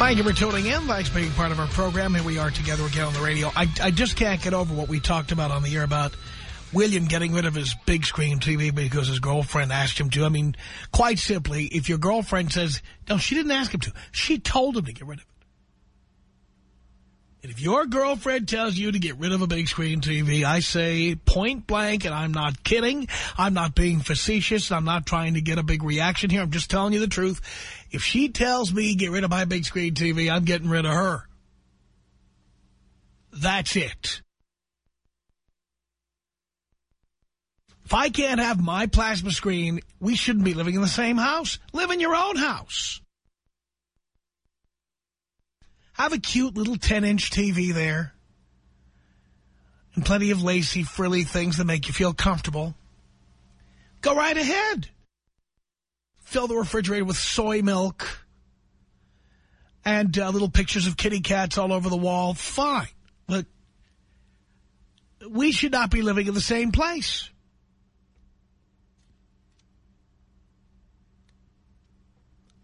Thank you for tuning in. Thanks for being part of our program. Here we are together again on the radio. I, I just can't get over what we talked about on the air about William getting rid of his big screen TV because his girlfriend asked him to. I mean, quite simply, if your girlfriend says, no, she didn't ask him to. She told him to get rid of it. And if your girlfriend tells you to get rid of a big screen TV, I say point blank, and I'm not kidding, I'm not being facetious, I'm not trying to get a big reaction here, I'm just telling you the truth. If she tells me get rid of my big screen TV, I'm getting rid of her. That's it. If I can't have my plasma screen, we shouldn't be living in the same house. Live in your own house. Have a cute little 10-inch TV there. And plenty of lacy, frilly things that make you feel comfortable. Go right ahead. Fill the refrigerator with soy milk. And uh, little pictures of kitty cats all over the wall. Fine. But we should not be living in the same place.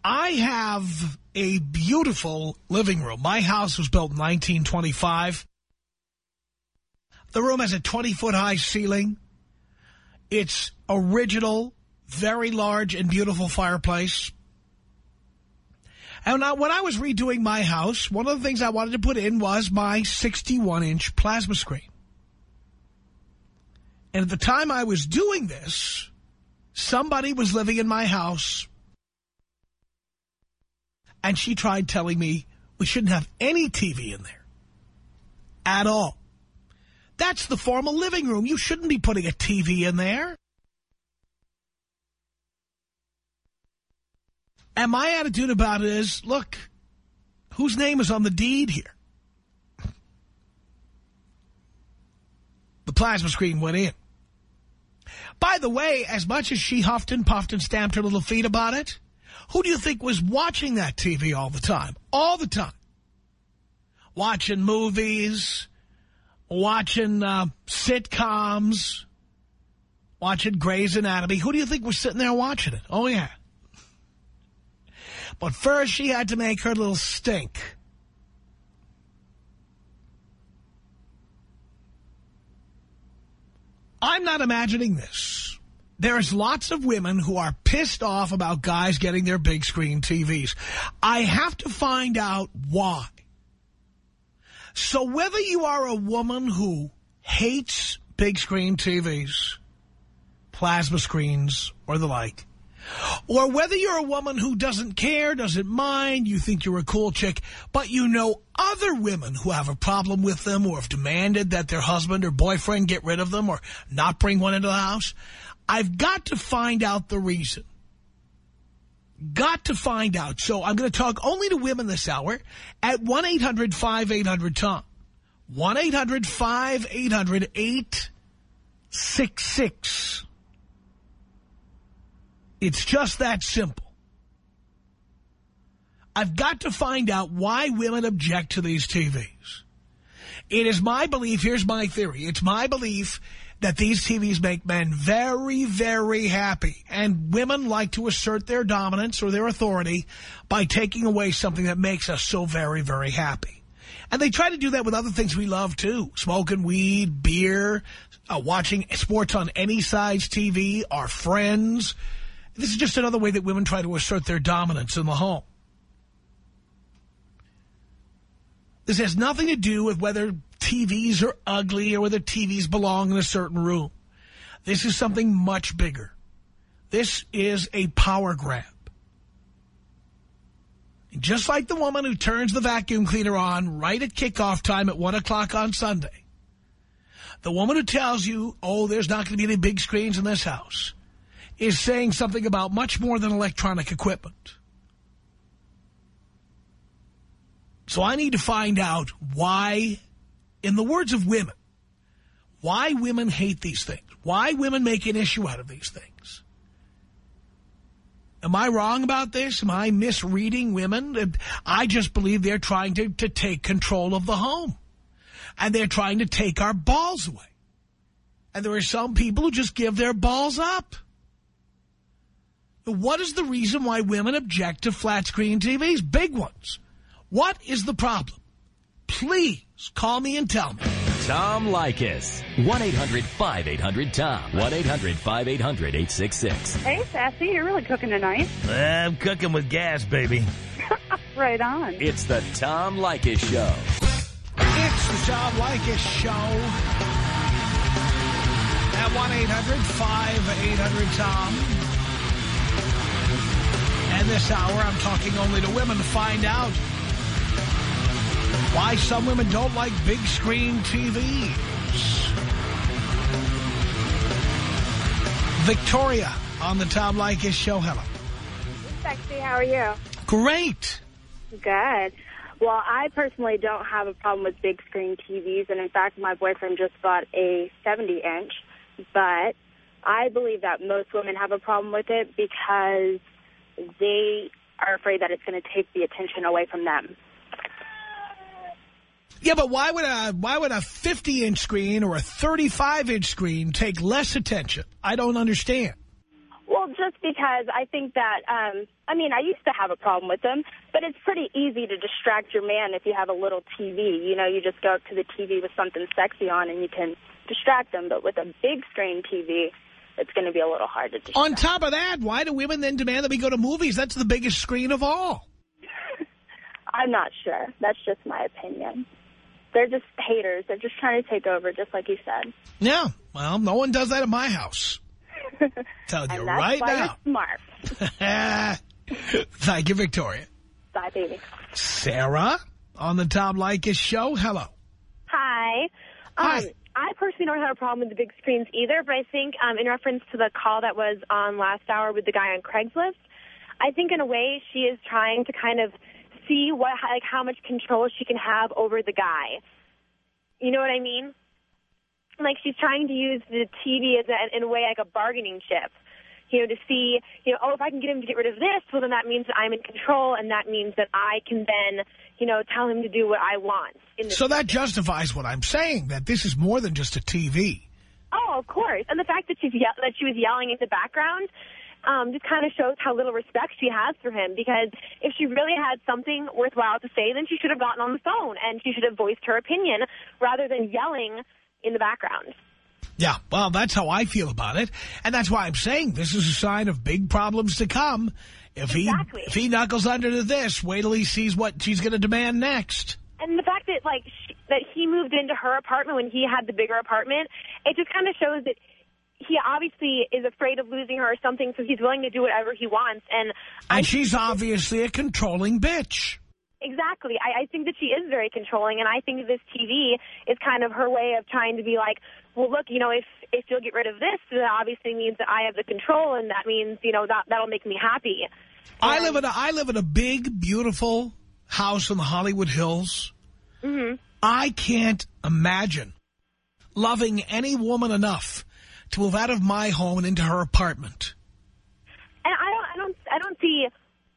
I have a beautiful living room. My house was built in 1925. The room has a 20-foot high ceiling. It's original, very large and beautiful fireplace. And when I was redoing my house, one of the things I wanted to put in was my 61-inch plasma screen. And at the time I was doing this, somebody was living in my house and she tried telling me we shouldn't have any TV in there. At all. That's the formal living room. You shouldn't be putting a TV in there. And my attitude about it is, look, whose name is on the deed here? The plasma screen went in. By the way, as much as she huffed and puffed and stamped her little feet about it, who do you think was watching that TV all the time? All the time. Watching movies, watching uh, sitcoms, watching Grey's Anatomy. Who do you think was sitting there watching it? Oh, yeah. But first she had to make her little stink. I'm not imagining this there's lots of women who are pissed off about guys getting their big screen TVs. I have to find out why. So whether you are a woman who hates big screen TVs, plasma screens, or the like, or whether you're a woman who doesn't care, doesn't mind, you think you're a cool chick, but you know other women who have a problem with them or have demanded that their husband or boyfriend get rid of them or not bring one into the house, I've got to find out the reason. Got to find out. So I'm going to talk only to women this hour at 1-800-5800-TOM. 1-800-5800-866. It's just that simple. I've got to find out why women object to these TVs. It is my belief, here's my theory, it's my belief that these TVs make men very, very happy. And women like to assert their dominance or their authority by taking away something that makes us so very, very happy. And they try to do that with other things we love, too. Smoking weed, beer, uh, watching sports on any size TV, our friends. This is just another way that women try to assert their dominance in the home. This has nothing to do with whether TVs are ugly or whether TVs belong in a certain room. This is something much bigger. This is a power grab. Just like the woman who turns the vacuum cleaner on right at kickoff time at 1 o'clock on Sunday. The woman who tells you, oh, there's not going to be any big screens in this house, is saying something about much more than electronic equipment. So I need to find out why, in the words of women, why women hate these things. Why women make an issue out of these things. Am I wrong about this? Am I misreading women? I just believe they're trying to, to take control of the home. And they're trying to take our balls away. And there are some people who just give their balls up. What is the reason why women object to flat screen TVs? Big ones. What is the problem? Please call me and tell me. Tom Leykis. 1-800-5800-TOM. 1-800-5800-866. Hey, Sassy, you're really cooking tonight. I'm cooking with gas, baby. right on. It's the Tom Leykis Show. It's the Tom Leykis Show. At 1-800-5800-TOM. And this hour, I'm talking only to women to find out why some women don't like big screen TVs. Victoria on the Tom Leykis show. Hello. Sexy, how are you? Great. Good. Well, I personally don't have a problem with big screen TVs, and in fact, my boyfriend just bought a 70-inch, but I believe that most women have a problem with it because they are afraid that it's going to take the attention away from them. Yeah, but why would a why would a 50-inch screen or a 35-inch screen take less attention? I don't understand. Well, just because I think that, um, I mean, I used to have a problem with them, but it's pretty easy to distract your man if you have a little TV. You know, you just go up to the TV with something sexy on and you can distract them. But with a big screen TV, it's going to be a little hard to distract. On top of that, why do women then demand that we go to movies? That's the biggest screen of all. I'm not sure. That's just my opinion. They're just haters. They're just trying to take over, just like you said. Yeah. Well, no one does that at my house. Telling you right now. smart. Thank you, Victoria. Bye, baby. Sarah on the Tom Leykis show. Hello. Hi. Hi. Um, I personally don't have a problem with the big screens either, but I think um, in reference to the call that was on last hour with the guy on Craigslist, I think in a way she is trying to kind of see what like how much control she can have over the guy. You know what I mean? Like she's trying to use the TV as a, in a way like a bargaining chip. You know, to see, you know, oh, if I can get him to get rid of this, well, then that means that I'm in control, and that means that I can then, you know, tell him to do what I want. In So that justifies what I'm saying, that this is more than just a TV. Oh, of course. And the fact that she's that she was yelling in the background um, just kind of shows how little respect she has for him. Because if she really had something worthwhile to say, then she should have gotten on the phone and she should have voiced her opinion rather than yelling in the background. Yeah, well, that's how I feel about it. And that's why I'm saying this is a sign of big problems to come. If Exactly. he if he knuckles under to this, wait till he sees what she's going to demand next. And the fact that like she, that he moved into her apartment when he had the bigger apartment, it just kind of shows that he obviously is afraid of losing her or something, so he's willing to do whatever he wants. And I And she's obviously a controlling bitch. Exactly. I, I think that she is very controlling, and I think this TV is kind of her way of trying to be like, well, look, you know, if if you'll get rid of this, that obviously means that I have the control, and that means, you know, that that'll make me happy. I live in a I live in a big, beautiful house in the Hollywood Hills. Mm -hmm. I can't imagine loving any woman enough to move out of my home and into her apartment. And I don't, I don't, I don't see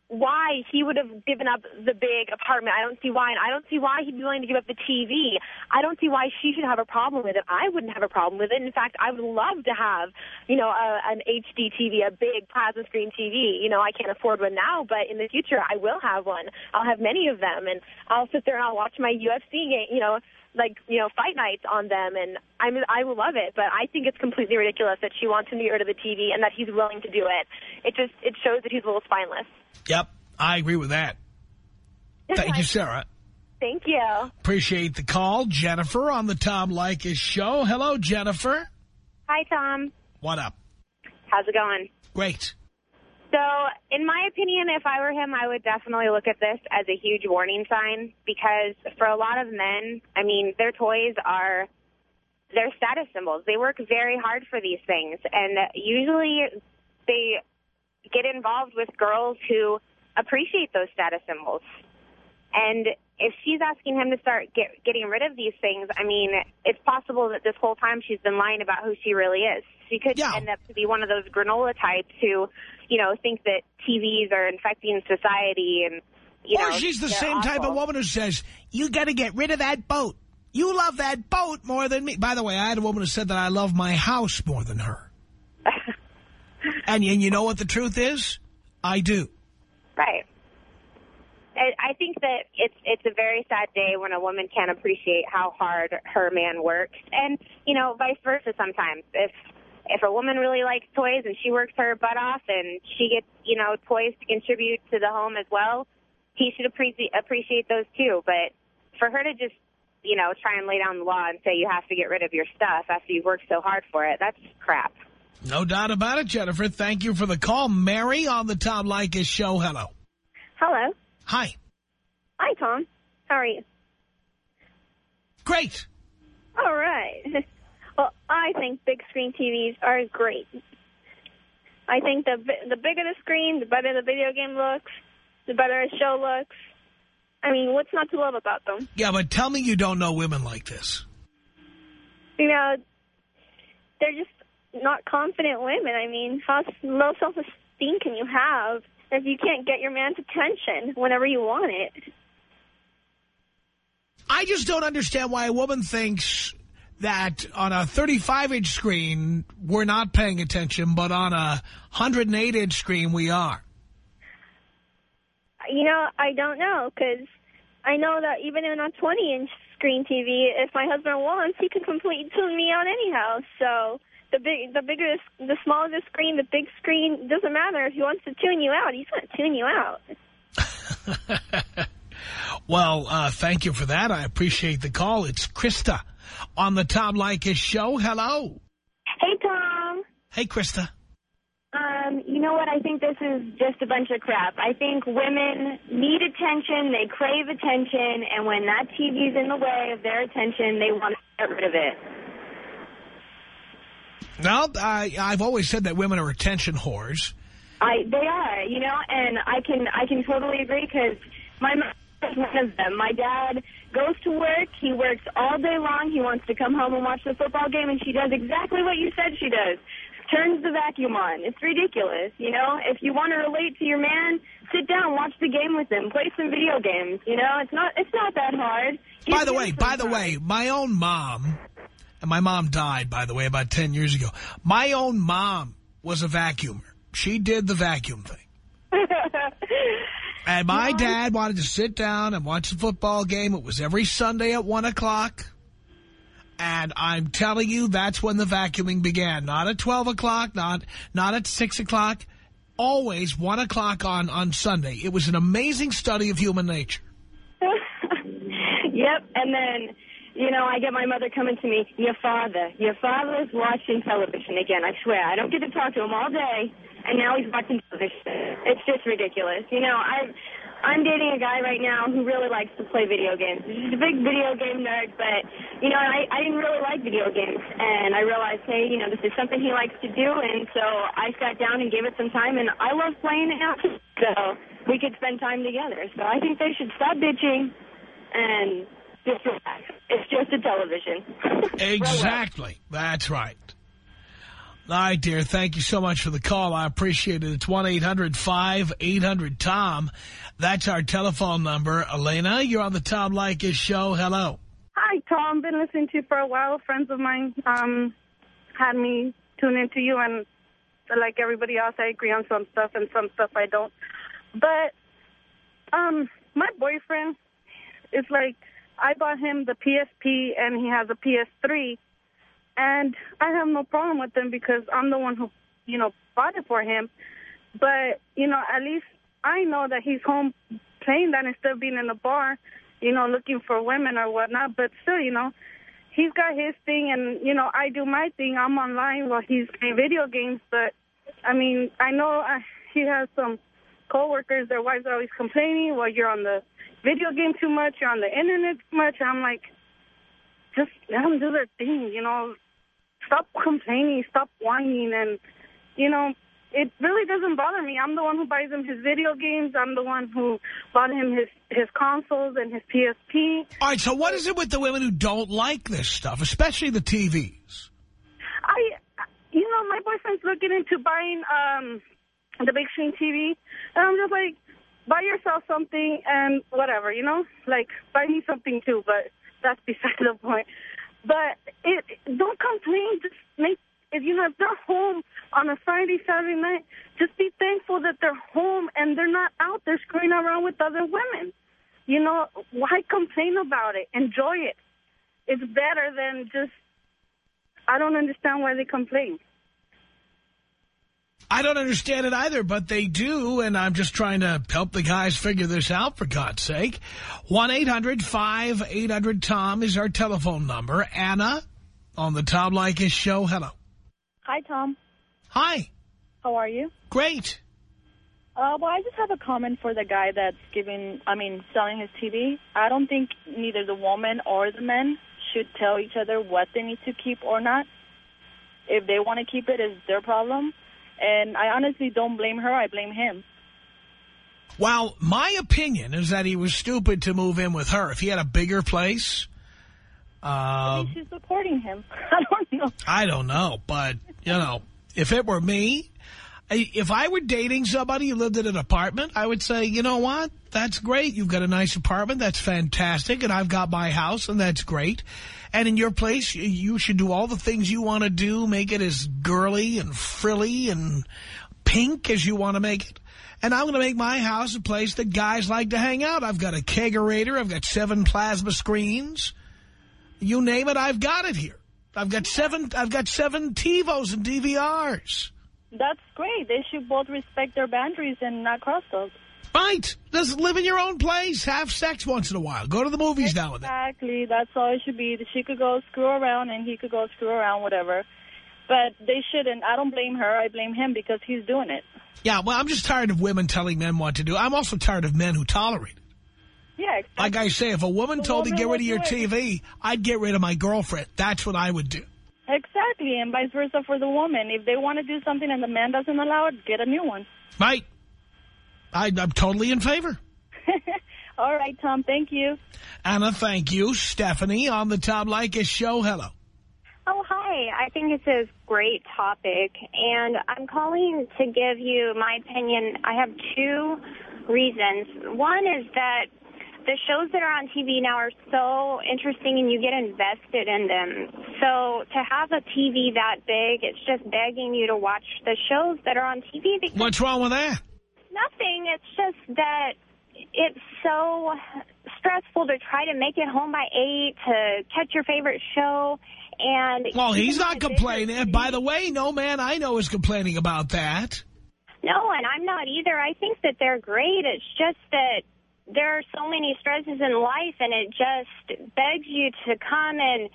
why he would have given up the big apartment. I don't see why, and I don't see why he'd be willing to give up the TV. I don't see why she should have a problem with it. I wouldn't have a problem with it. In fact, I would love to have, you know, a, an HD TV, a big plasma screen TV. You know, I can't afford one now, but in the future, I will have one. I'll have many of them, and I'll sit there and I'll watch my UFC game, you know, like you know fight nights on them and I'm I will love it but I think it's completely ridiculous that she wants him to get rid of the TV and that he's willing to do it it just it shows that he's a little spineless Yep, I agree with that. Thank you, Sarah. Thank you. Appreciate the call. Jennifer on the Tom Leykis show. Hello, Jennifer. Hi, Tom. What up? How's it going? Great. So, in my opinion, if I were him, I would definitely look at this as a huge warning sign because for a lot of men, I mean, their toys are their status symbols. They work very hard for these things, and usually they get involved with girls who appreciate those status symbols. And if she's asking him to start get, getting rid of these things, I mean, it's possible that this whole time she's been lying about who she really is. She could Yeah. end up to be one of those granola types who, you know, think that TVs are infecting society and, you or know, she's the same type of woman who says, you got to get rid of that boat. You love that boat more than me. By the way, I had a woman who said that I love my house more than her. and, and you know what the truth is? I do. Right. I I think that it's it's a very sad day when a woman can't appreciate how hard her man works, and you know, vice versa. Sometimes, if if a woman really likes toys and she works her butt off, and she gets you know toys to contribute to the home as well, he should appreciate appreciate those too. But for her to just you know try and lay down the law and say you have to get rid of your stuff after you've worked so hard for it, that's crap. No doubt about it, Jennifer. Thank you for the call. Mary on the Tom Leykis show. Hello. Hello. Hi. Hi, Tom. How are you? Great. All right. Well, I think big screen TVs are great. I think the the bigger the screen, the better the video game looks, the better a show looks. I mean, what's not to love about them? Yeah, but tell me you don't know women like this. You know, they're just not confident women. I mean, how low self-esteem can you have if you can't get your man's attention whenever you want it? I just don't understand why a woman thinks that on a 35-inch screen, we're not paying attention, but on a 108-inch screen, we are. You know, I don't know because I know that even on a 20-inch screen TV, if my husband wants, he can completely tune me out anyhow. So the big, the bigger, the smaller the screen, the big screen doesn't matter. If he wants to tune you out, he's going to tune you out. Well, uh, thank you for that. I appreciate the call. It's Krista on the Tom Leykis show. Hello. Hey, Tom. Hey, Krista. Um, you know what? I think this is just a bunch of crap. I think women need attention. They crave attention. And when that TV's in the way of their attention, they want to get rid of it. No, I, I've always said that women are attention whores. I they are, you know, and I can I can totally agree because my mom is one of them. My dad goes to work. He works all day long. He wants to come home and watch the football game, and she does exactly what you said she does. Turns the vacuum on. It's ridiculous, you know. If you want to relate to your man, sit down, watch the game with him, play some video games. You know, it's not it's not that hard. Give By the way, by the way, my own mom, and my mom died, by the way, about 10 years ago. My own mom was a vacuumer. She did the vacuum thing. And my dad wanted to sit down and watch the football game. It was every Sunday at 1 o'clock. And I'm telling you, that's when the vacuuming began. Not at 12 o'clock, not not at 6 o'clock. Always 1 o'clock on, on Sunday. It was an amazing study of human nature. yep, and then, you know, I get my mother coming to me, your father, your father's watching television again, I swear. I don't get to talk to him all day, and now he's watching television. It's just ridiculous. You know, I'm, I'm dating a guy right now who really likes to play video games. He's a big video game nerd, but, you know, I, I didn't really like video games, and I realized, hey, you know, this is something he likes to do, and so I sat down and gave it some time, and I love playing it now, so we could spend time together. So I think they should stop bitching and just relax. It's just a television. Exactly. That's right. All right, dear. Thank you so much for the call. I appreciate it. It's 1-800-5800-TOM. That's our telephone number. Elena, you're on the Tom Leykis show. Hello. Hi, Tom. Been listening to you for a while. Friends of mine um, had me tune into you, and like everybody else, I agree on some stuff and some stuff I don't. But um, my boyfriend is like, I bought him the PSP, and he has a PS3, and I have no problem with him because I'm the one who, you know, bought it for him. But you know, at least I know that he's home playing that instead of being in the bar. you know, looking for women or whatnot. But still, you know, he's got his thing, and you know, I do my thing. I'm online while he's playing video games. But I mean, I know uh, he has some coworkers. Their wives are always complaining. Well, you're on the video game too much. You're on the internet too much. I'm like, just let them do their thing. You know, stop complaining. Stop whining, and you know it really doesn't bother me. I'm the one who buys him his video games. I'm the one who bought him his, his consoles and his PSP. All right, so what is it with the women who don't like this stuff, especially the TVs? I, you know, my boyfriend's looking into buying um, the big screen TV, and I'm just like, buy yourself something and whatever, you know? Like, buy me something too, but that's beside the point. But it, don't complain. Just make if you have if they're home on a Friday, Saturday night, just be thankful that they're home and they're not out there screwing around with other women. You know, why complain about it? Enjoy it. It's better than just. I don't understand why they complain. I don't understand it either, but they do, and I'm just trying to help the guys figure this out, for God's sake. 1-800-5800-TOM is our telephone number. Anna on the Tom Leykis show. Hello. Hi, Tom. Hi. How are you? Great. Uh, well, I just have a comment for the guy that's giving, I mean, selling his TV. I don't think neither the woman or the men should tell each other what they need to keep or not. If they want to keep it, it's their problem. And I honestly don't blame her. I blame him. Well, my opinion is that he was stupid to move in with her. If he had a bigger place... Uh, she's supporting him. I don't know. I don't know, but, you know, if it were me, if I were dating somebody who lived in an apartment, I would say, you know what? That's great. You've got a nice apartment. That's fantastic. And I've got my house, and that's great. And in your place, you should do all the things you want to do, make it as girly and frilly and pink as you want to make it. And I'm going to make my house a place that guys like to hang out. I've got a kegerator. I've got seven plasma screens. You name it, I've got it here. I've got seven. I've got seven TiVos and DVRs. That's great. They should both respect their boundaries and not cross those. Right. Just live in your own place. Have sex once in a while. Go to the movies exactly. now and then. Exactly. That's all it should be. She could go screw around and he could go screw around, whatever. But they shouldn't. I don't blame her. I blame him because he's doing it. Yeah, well, I'm just tired of women telling men what to do. I'm also tired of men who tolerate it. Yeah, exactly. Like I say, if a woman the told woman to get rid of your it. TV, I'd get rid of my girlfriend. That's what I would do. Exactly, and vice versa for the woman. If they want to do something and the man doesn't allow it, get a new one. Right. I, I'm totally in favor. All right, Tom. Thank you. Anna, thank you. Stephanie on the Tom Leykis show. Hello. Oh, hi. I think it's a great topic, and I'm calling to give you my opinion. I have two reasons. One is that the shows that are on TV now are so interesting and you get invested in them. So to have a TV that big, it's just begging you to watch the shows that are on TV. Because What's wrong with that? Nothing. It's just that it's so stressful to try to make it home by 8 to catch your favorite show. And Well, he's not complaining. By the way, no man I know is complaining about that. No, and I'm not either. I think that they're great. It's just that there are so many stresses in life, and it just begs you to come and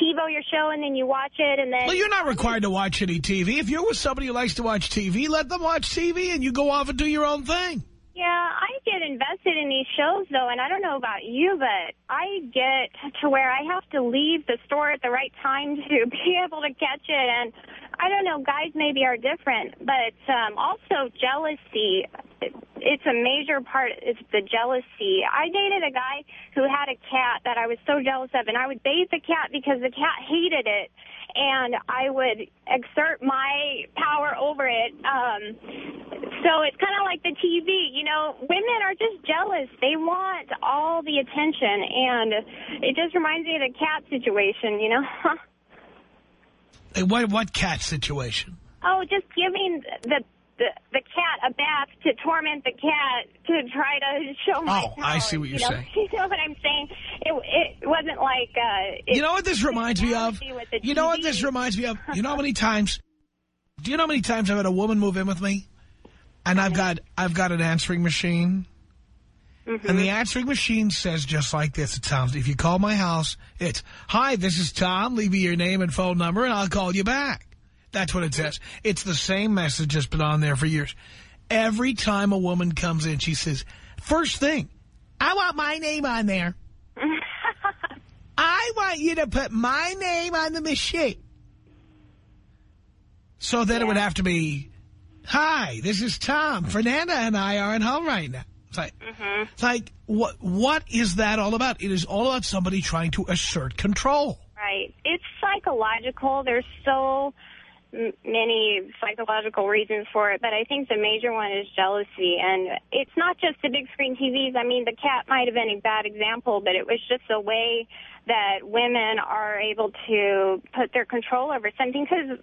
TiVo your show, and then you watch it, and then... Well, you're not required to watch any TV. If you're with somebody who likes to watch TV, let them watch TV, and you go off and do your own thing. Yeah, I get invested in these shows, though, and I don't know about you, but I get to where I have to leave the store at the right time to be able to catch it, and I don't know, guys maybe are different, but um, also jealousy. It's a major part. It's the jealousy. I dated a guy who had a cat that I was so jealous of, and I would bathe the cat because the cat hated it, and I would exert my power over it. Um, so it's kind of like the TV. You know, women are just jealous. They want all the attention, and it just reminds me of the cat situation, you know? Hey, What, what cat situation? Oh, just giving the, the the cat a bath to torment the cat to try to show my Oh. I see what you're you know? saying. You know what I'm saying? It, it wasn't like... Uh, it, You know what this reminds me of? You know what this reminds me of? You know how many times? Do you know how many times I've had a woman move in with me, and I've got I've got an answering machine, And the answering machine says just like this. It sounds, if you call my house, it's, hi, this is Tom. Leave me your name and phone number and I'll call you back. That's what it says. It's the same message that's been on there for years. Every time a woman comes in, she says, first thing, I want my name on there. I want you to put my name on the machine. So then it would have to be, hi, this is Tom. Fernanda and I are at home right now. It's like, mm-hmm. it's like what, what is that all about? It is all about somebody trying to assert control. Right. It's psychological. There's so many psychological reasons for it, but I think the major one is jealousy. And it's not just the big screen TVs. I mean, the cat might have been a bad example, but it was just a way that women are able to put their control over something because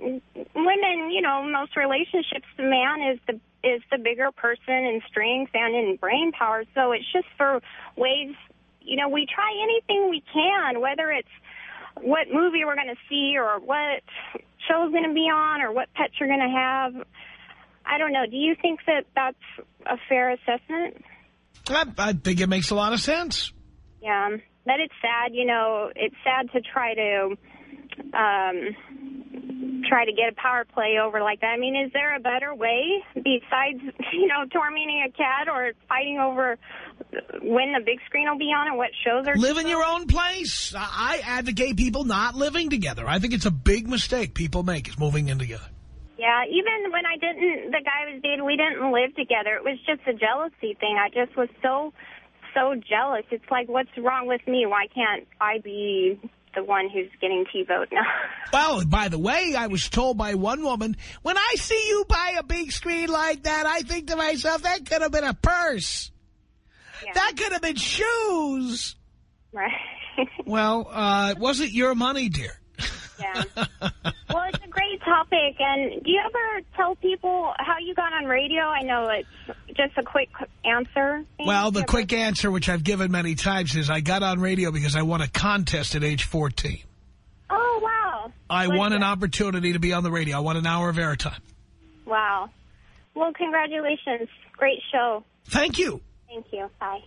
women, you know, most relationships, the man is the is the bigger person in strength and in brain power. So it's just for ways, you know, we try anything we can, whether it's what movie we're going to see or what show's going to be on or what pets you're going to have. I don't know. Do you think that that's a fair assessment? I, I think it makes a lot of sense. Yeah. But it's sad, you know, it's sad to try to um try to get a power play over like that. I mean, is there a better way besides, you know, tormenting a cat or fighting over when the big screen will be on and what shows are Live in your own place. I I advocate people not living together. I think it's a big mistake people make is moving in together. Yeah, even when I didn't, the guy I was dating, we didn't live together. It was just a jealousy thing. I just was so, so jealous. It's like, what's wrong with me? Why can't I be the one who's getting TiVo'd now? Well, by the way, I was told by one woman, when I see you buy a big screen like that, I think to myself, that could have been a purse. Yeah. That could have been shoes. Right. Well, uh, it wasn't your money, dear. Yeah. Well, it's a great topic. And do you ever tell people how you got on radio? I know it's just a quick answer. Well, the quick answer, which I've given many times, is I got on radio because I won a contest at age 14. Oh, wow. I won an opportunity to be on the radio. I won an hour of airtime. Wow. Well, congratulations. Great show. Thank you. Thank you. Bye.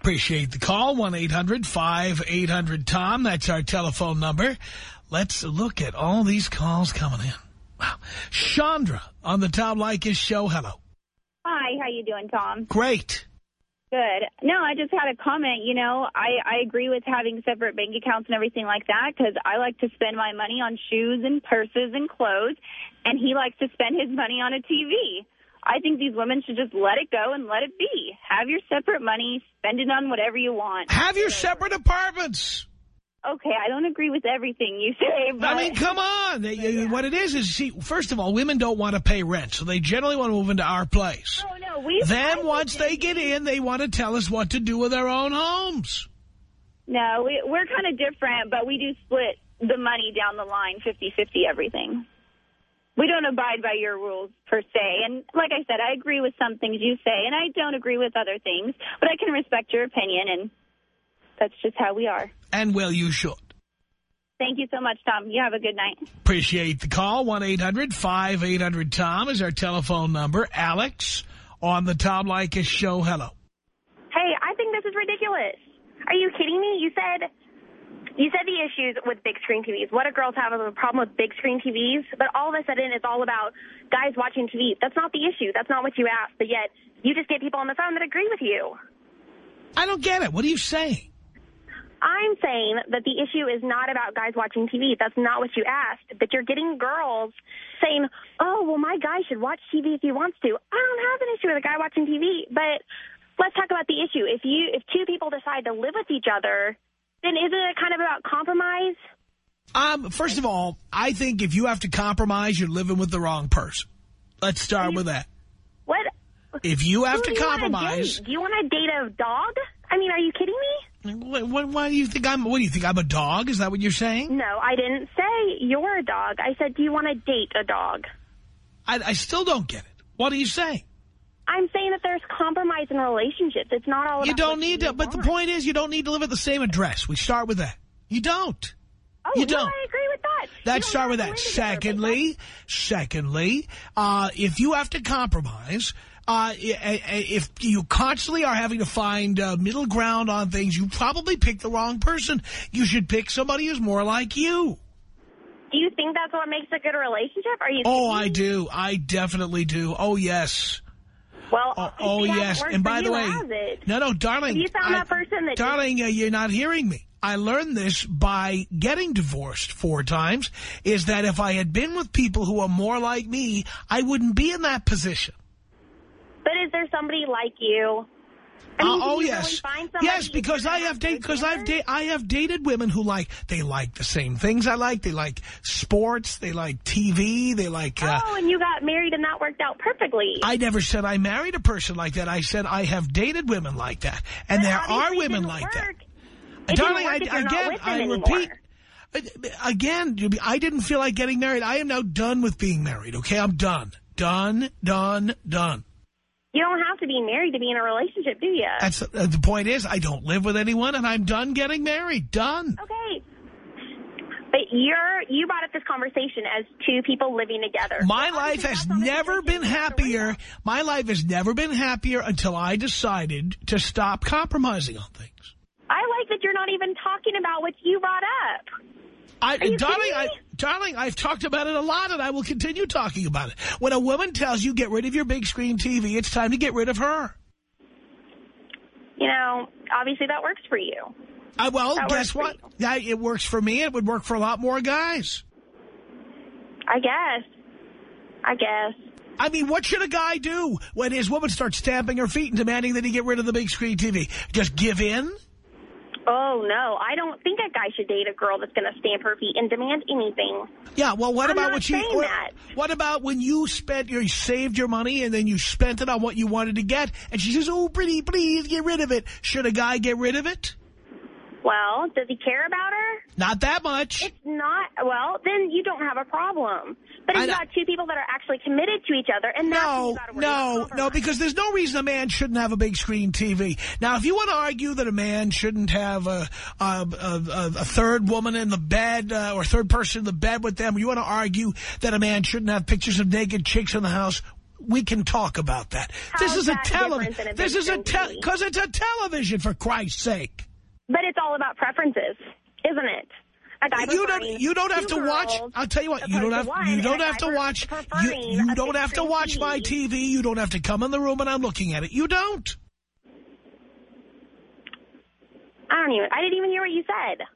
Appreciate the call. 1-800-5800-TOM. That's our telephone number. Let's look at all these calls coming in. Wow. Chandra on the Tom Leykis show. Hello. Hi, how you doing, Tom? Great. Good. No, I just had a comment. You know, I, I agree with having separate bank accounts and everything like that because I like to spend my money on shoes and purses and clothes, and he likes to spend his money on a TV. I think these women should just let it go and let it be. Have your separate money, spend it on whatever you want. Have your separate apartments. Okay, I don't agree with everything you say, but I mean, come on. They- What it is is, see, first of all, women don't want to pay rent, so they generally want to move into our place. Oh, no, we. Then once they get in, they want to tell us what to do with their own homes. No, we, we're kind of different, but we do split the money down the line, 50-50 everything. We don't abide by your rules per se. And like I said, I agree with some things you say, and I don't agree with other things, but I can respect your opinion, and that's just how we are. And well, you should. Thank you so much, Tom. You have a good night. Appreciate the call. 1-800-5800-TOM is our telephone number. Alex on the Tom Leykis show. Hello. Hey, I think this is ridiculous. Are you kidding me? You said you said the issues with big screen TVs. What do girls have a problem with big screen TVs? But all of a sudden, it's all about guys watching TV. That's not the issue. That's not what you asked. But yet, you just get people on the phone that agree with you. I don't get it. What are you saying? I'm saying that the issue is not about guys watching TV. That's not what you asked. But you're getting girls saying, oh, well, my guy should watch TV if he wants to. I don't have an issue with a guy watching TV. But let's talk about the issue. If you if two people decide to live with each other, then isn't it kind of about compromise? Um, first of all, I think if you have to compromise, you're living with the wrong person. Let's start with that. What? If you have Who to you compromise. Do you want to date a dog? I mean, are you kidding me? What, what, why do you think I'm? What do you think I'm a dog? Is that what you're saying? No, I didn't say you're a dog. I said, do you want to date a dog? I, I still don't get it. What are you saying? I'm saying that there's compromise in relationships. It's not all about You don't need to. But the point is, you don't need to live at the same address. We start with that. You don't. Oh, you no, don't. I agree with that. Let's start with that. live together, but Secondly, secondly, uh, if you have to compromise, uh, if you constantly are having to find uh, middle ground on things, you probably picked the wrong person. You should pick somebody who's more like you. Do you think that's what makes a good relationship? Are you? Oh, I do. I definitely do. Oh, yes. Well, oh, oh yes. And by the way, no, no, darling. You found I, that person that darling, uh, you're not hearing me. I learned this by getting divorced four times, is that if I had been with people who are more like me, I wouldn't be in that position. But is there somebody like you? I mean, uh, oh yes, really yes, because I have dated because I've da I have dated women who like they like the same things I like. They like sports. They like TV. They like. Uh, oh, and you got married and that worked out perfectly. I never said I married a person like that. I said I have dated women like that, and but there are women like work. that. It Darling, I, again, I repeat. Again, I didn't feel like getting married. I am now done with being married, okay? I'm done. Done, done, done. You don't have to be married to be in a relationship, do you? That's uh, the point is I don't live with anyone and I'm done getting married. Done. Okay. But you're you brought up this conversation as two people living together. My so life has never been happier. My life has never been happier until I decided to stop compromising on things. I like that you're not even talking about what you brought up. I, darling, I, darling, I've talked about it a lot, and I will continue talking about it. When a woman tells you get rid of your big screen TV, it's time to get rid of her. You know, obviously that works for you. Uh, well, That guess what? Yeah, it works for me. It would work for a lot more guys. I guess. I guess. I mean, what should a guy do when his woman starts stamping her feet and demanding that he get rid of the big screen TV? Just give in? Oh, no. I don't think a guy should date a girl that's going to stamp her feet and demand anything. Yeah, well, what I'm about what she... What, what about when you spent, your you saved your money and then you spent it on what you wanted to get, and she says, oh, pretty, please get rid of it. Should a guy get rid of it? Well, does he care about her? Not that much. It's not. Well, then you don't have a problem. But if I you got two people that are actually committed to each other, and No, no, no, because there's no reason a man shouldn't have a big screen TV. Now, if you want to argue that a man shouldn't have a, a, a, a third woman in the bed uh, or third person in the bed with them, you want to argue that a man shouldn't have pictures of naked chicks in the house, we can talk about that. this How is is a that television. a This is a because it's a television for Christ's sake. But it's all about preferences, isn't it? You don't. You don't have to watch. I'll tell you what. You don't have. one, You don't have to watch. You, you don't have to watch my TV. You don't have to come in the room and I'm looking at it. You don't. I don't even. I didn't even hear what you said.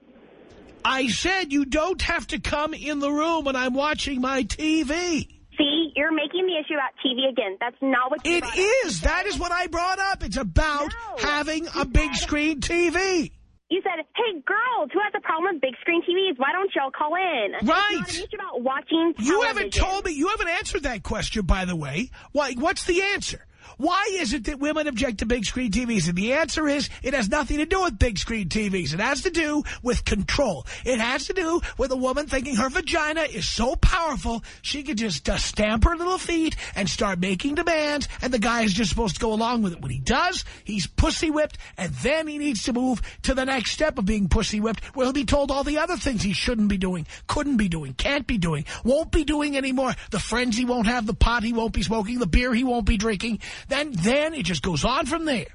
I said you don't have to come in the room when I'm watching my TV. See, you're making the issue about TV again. That's not what It is. That is what I brought up. It's about No. having a big screen TV. You said, hey, girls, who has a problem with big screen TVs? Why don't y'all call in? It's Right. an about watching You haven't told me. You haven't answered that question, by the way. Why? What's the answer? Why is it that women object to big screen TVs? And the answer is it has nothing to do with big screen TVs. It has to do with control. It has to do with a woman thinking her vagina is so powerful she could just uh, stamp her little feet and start making demands, and the guy is just supposed to go along with it. When he does, he's pussy whipped, and then he needs to move to the next step of being pussy whipped, where he'll be told all the other things he shouldn't be doing, couldn't be doing, can't be doing, won't be doing anymore. The friends he won't have, the pot he won't be smoking, the beer he won't be drinking. Then, then it just goes on from there.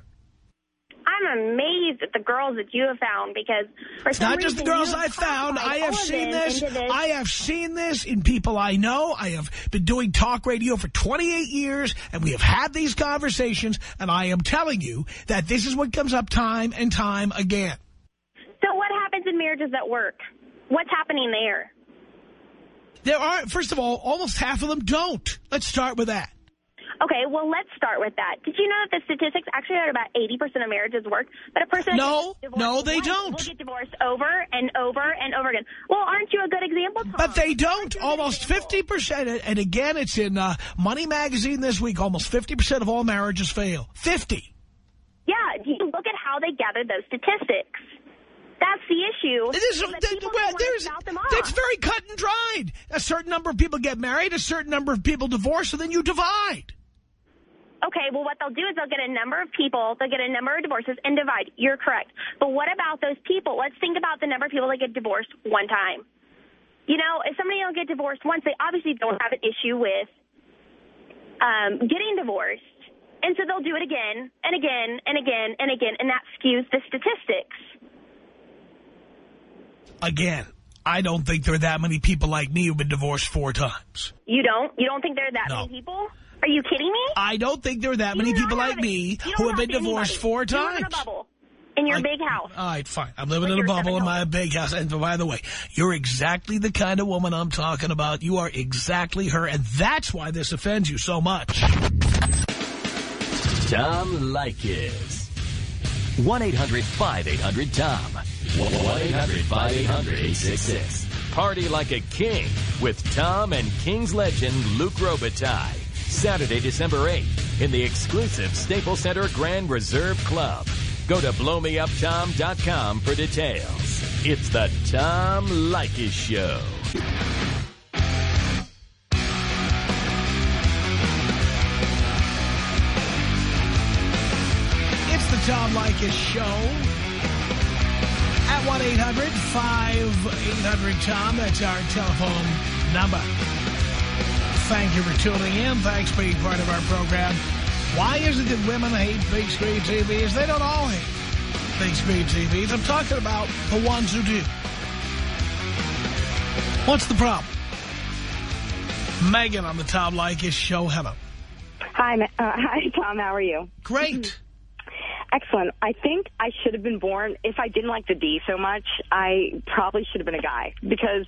I'm amazed at the girls that you have found because for It's some not just the girls I found. I have seen this. this. I have seen this in people I know. I have been doing talk radio for 28 years, and we have had these conversations, and I am telling you that this is what comes up time and time again. So what happens in marriages that work? What's happening there? There are, first of all, almost half of them don't. Let's start with that. Okay, well, let's start with that. Did you know that the statistics actually are about 80% of marriages work, but a person No, no, they don't. will get divorced over and over and over again. Well, aren't you a good example, Tom? But they don't. Aren't you a good Almost 50%, and again, it's in uh, Money Magazine this week, almost 50% of all marriages fail. 50. Yeah, you look at how they gather those statistics. That's the issue. It is, so that that- well, there's, it's very cut and dried. A certain number of people get married, a certain number of people divorce, and then you divide. Okay, well, what they'll do is they'll get a number of people, they'll get a number of divorces and divide. You're correct. But what about those people? Let's think about the number of people that get divorced one time. You know, if somebody don't get divorced once, they obviously don't have an issue with um, getting divorced. And so they'll do it again and again and again and again, and that skews the statistics. Again, I don't think there are that many people like me who've been divorced four times. You don't? You don't think there are that No. many people? Are you kidding me? I don't think there are that many You don't people like me who have been to anybody. divorced four You in a times. bubble in your I- big house. All right, fine. I'm living With in a your bubble in seven my big house. And by the way, you're exactly the kind of woman I'm talking about. You are exactly her, and that's why this offends you so much. Tom Leykis. 1-800-5800-TOM. 1-800-5800-866. Party like a king with Tom and King's legend Luc Robitaille. Saturday, December 8th in the exclusive Staples Center Grand Reserve Club. Go to blowmeuptom.com for details. It's the Tom Leykis Show. It's the Tom Leykis Show at 1-800-5800-TOM. That's our telephone number. Thank you for tuning in. Thanks for being part of our program. Why is it that women hate big screen TVs? They don't all hate big screen TVs. I'm talking about the ones who do. What's the problem? Megan on the Tom Leykis Show. Hello. Hi, uh, hi, Tom. How are you? Great. Excellent. I think I should have been born. If I didn't like the D so much, I probably should have been a guy because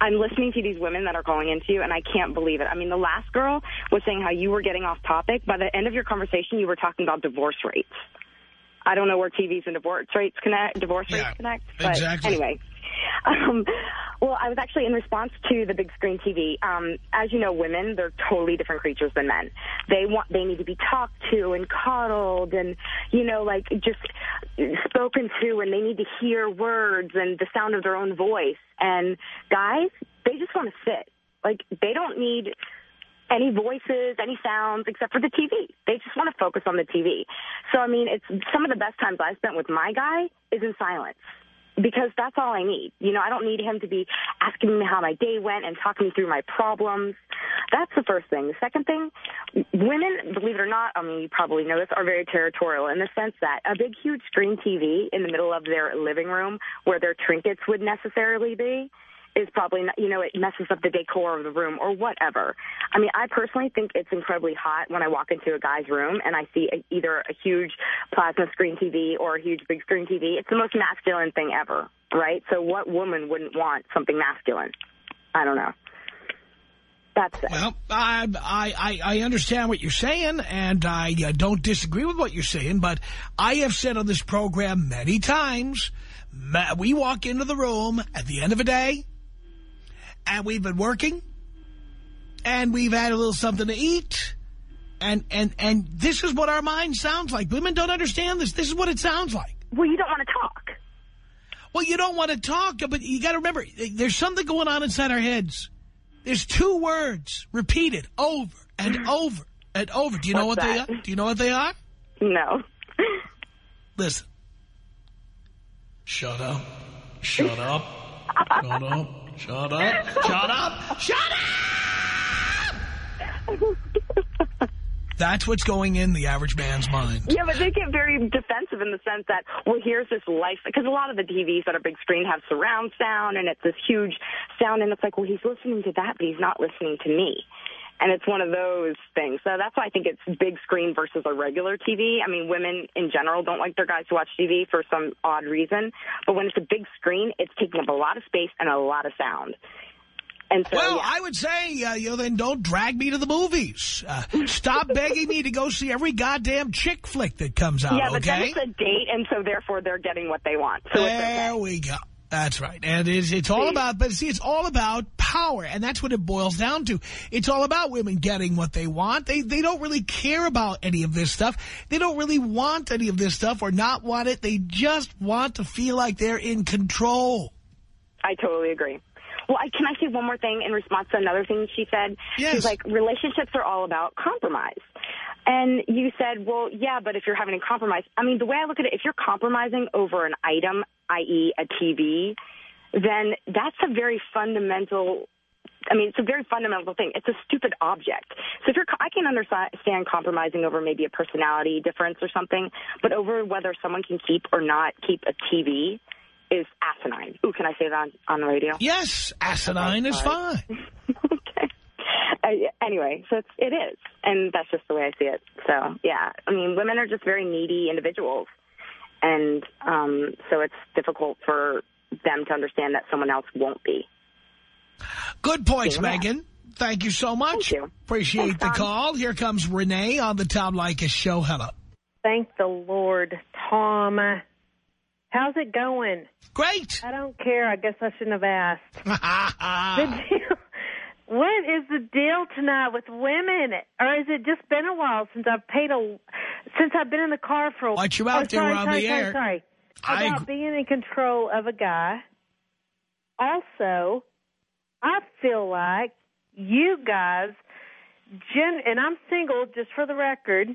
I'm listening to these women that are calling into you, and I can't believe it. I mean, the last girl was saying how you were getting off topic. By the end of your conversation, you were talking about divorce rates. I don't know where TVs and divorce rates connect. Divorce Yeah, rates connect. But exactly. Anyway. Um, well, I was actually in response to the big screen TV. Um, as you know, women, they're totally different creatures than men. They want, they need to be talked to and coddled and, you know, like just spoken to and they need to hear words and the sound of their own voice. And guys, they just want to sit. Like, they don't need any voices, any sounds, except for the TV. They just want to focus on the TV. So, I mean, it's some of the best times I've spent with my guy is in silence because that's all I need. You know, I don't need him to be asking me how my day went and talking me through my problems. That's the first thing. The second thing, women, believe it or not, I mean, you probably know this, are very territorial in the sense that a big, huge screen TV in the middle of their living room where their trinkets would necessarily be is probably not, you know, it messes up the decor of the room or whatever. I mean, I personally think it's incredibly hot when I walk into a guy's room and I see a, either a huge plasma screen TV or a huge big screen TV. It's the most masculine thing ever, right? So what woman wouldn't want something masculine? I don't know. That's it. Well, I, I, I I understand what you're saying, and I uh, don't disagree with what you're saying, but I have said on this program many times, we walk into the room at the end of a day, and we've been working, and we've had a little something to eat, and, and, and this is what our mind sounds like. Women don't understand this. This is what it sounds like. Well, you don't want to talk. Well, you don't want to talk, but you got to remember, there's something going on inside our heads. There's two words repeated over and over and over. Do you know what that? they are? Do you know what they are? No. Listen. Shut up. Shut up. Shut up. Shut up. Shut up. Shut up. That's what's going in the average man's mind. Yeah, but they get very defensive in the sense that, well, here's this life, because a lot of the TVs that are big screen have surround sound, and it's this huge sound, and it's like, well, he's listening to that, but he's not listening to me. And it's one of those things. So that's why I think it's big screen versus a regular TV. I mean, women in general don't like their guys to watch TV for some odd reason. But when it's a big screen, it's taking up a lot of space and a lot of sound. And so, Well, yeah. I would say, uh, you know, then don't drag me to the movies. Uh, stop begging me to go see every goddamn chick flick that comes out, yeah, but okay? it's a date, and so therefore they're getting what they want. So it's okay. There we go. That's right. And it's, it's all about, but see, it's all about power. And that's what it boils down to. It's all about women getting what they want. They, they don't really care about any of this stuff. They don't really want any of this stuff or not want it. They just want to feel like they're in control. I totally agree. Well, I, can I say one more thing in response to another thing she said? Yes. She's like, relationships are all about compromise. And you said, well, yeah, but if you're having a compromise, I mean, the way I look at it, if you're compromising over an item, i.e. a TV, then that's a very fundamental I mean, it's a very fundamental thing. It's a stupid object. So if you're, I can understand compromising over maybe a personality difference or something, but over whether someone can keep or not keep a TV is asinine. Ooh, can I say that on, on the radio? Yes, asinine okay, is fine. okay. Anyway, so it's, it is, and that's just the way I see it. So, yeah, I mean, women are just very needy individuals, and um, so it's difficult for them to understand that someone else won't be. Good points, yeah. Megan. Thank you so much. Thank you. Appreciate Thanks, the call. Here comes Renee on the Tom Leykis show. Hello. Thank the Lord, Tom. How's it going? Great. I don't care. I guess I shouldn't have asked. the deal, what is the deal tonight with women? Or is it just been a while since I've paid a since I've been in the car for a while? Watch you out oh, there sorry, on sorry, the sorry, air. Sorry, sorry. About being in control of a guy. Also, I feel like you guys, gen and I'm single, just for the record,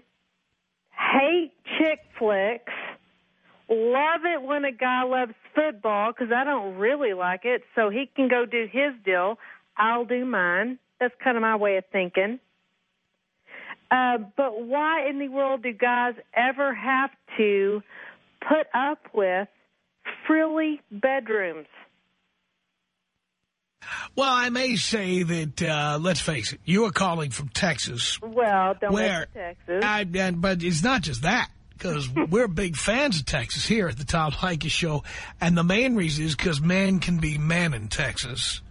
hate chick flicks Love it when a guy loves football because I don't really like it. So he can go do his deal. I'll do mine. That's kind of my way of thinking. Uh, but why in the world do guys ever have to put up with frilly bedrooms? Well, I may say that, uh, let's face it, you are calling from Texas. Well, don't where, Texas. I, but it's not just that because we're big fans of Texas here at the Tom Leykis Show. And the main reason is because men can be men in Texas.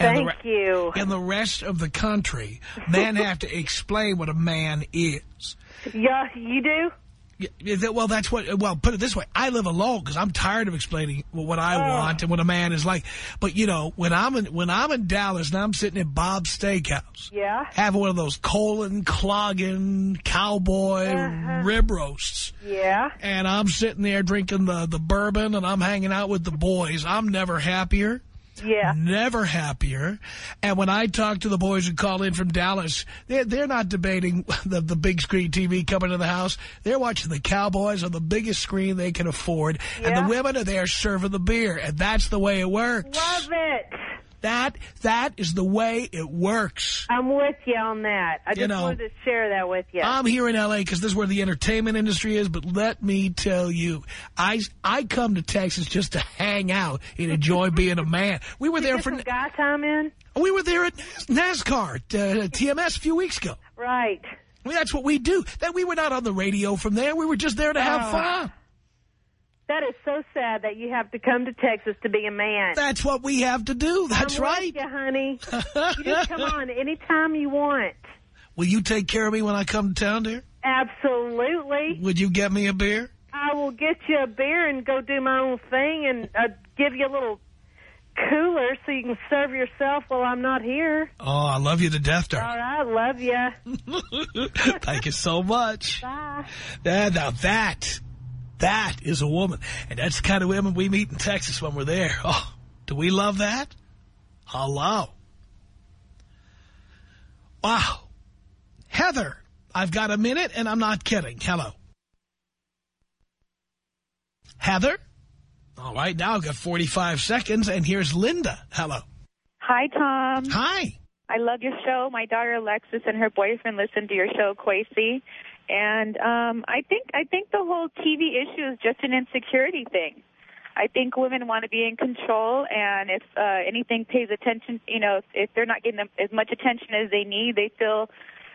And Thank the, you. In the rest of the country, men have to explain what a man is. Yeah, you do? Well, that's what, well, put it this way. I live alone because I'm tired of explaining what I oh. want and what a man is like. But, you know, when I'm in, when I'm in Dallas and I'm sitting at Bob's Steakhouse. Yeah. Having one of those colon clogging cowboy uh -huh. rib roasts. Yeah. And I'm sitting there drinking the, the bourbon and I'm hanging out with the boys. I'm never happier yeah. Never happier. And when I talk to the boys who call in from Dallas, they're, they're not debating the, the big screen TV coming to the house. They're watching the Cowboys on the biggest screen they can afford. Yeah. And the women are there serving the beer. And that's the way it works. Love it. That that is the way it works. I'm with you on that. I just know, wanted to share that with you. I'm here in L.A. because this is where the entertainment industry is, but let me tell you, I, I come to Texas just to hang out and enjoy being a man. We were there for... guy time in? We were there at NASCAR, uh, TMS a few weeks ago. Right. I mean, that's what we do. That We were not on the radio from there. We were just there to have oh. fun. That is so sad that you have to come to Texas to be a man. That's what we have to do. That's I'm right. you, honey. you just come on anytime you want. Will you take care of me when I come to town, dear? Absolutely. Would you get me a beer? I will get you a beer and go do my own thing and uh, give you a little cooler so you can serve yourself while I'm not here. Oh, I love you to death, darling. All right, love you. Thank you so much. Bye. Uh, now that that is a woman. And that's the kind of women we meet in Texas when we're there. Oh, do we love that? Hello. Wow. Heather, I've got a minute and I'm not kidding. Hello. Heather? All right, now I've got 45 seconds, and here's Linda. Hello. Hi, Tom. Hi. I love your show. My daughter Alexis and her boyfriend listen to your show, Quasi. And um, I think I think the whole TV issue is just an insecurity thing. I think women want to be in control, and if uh, anything pays attention, you know, if, if they're not getting as much attention as they need, they feel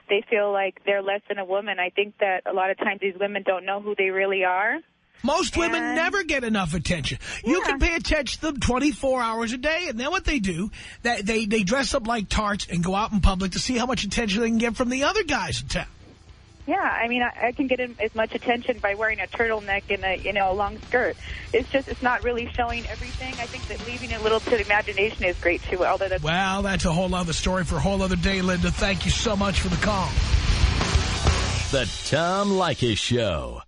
they feel like they're less than a woman. I think that a lot of times these women don't know who they really are. Most women and, never get enough attention. Yeah. You can pay attention to them 24 hours a day, and then what they do, that they, they dress up like tarts and go out in public to see how much attention they can get from the other guys in town. Yeah, I mean, I, I can get as much attention by wearing a turtleneck and a you know a long skirt. It's just it's not really showing everything. I think that leaving a little to the imagination is great too. Although that's well, that's a whole other story for a whole other day, Linda. Thank you so much for the call. The Tom Leykis Show.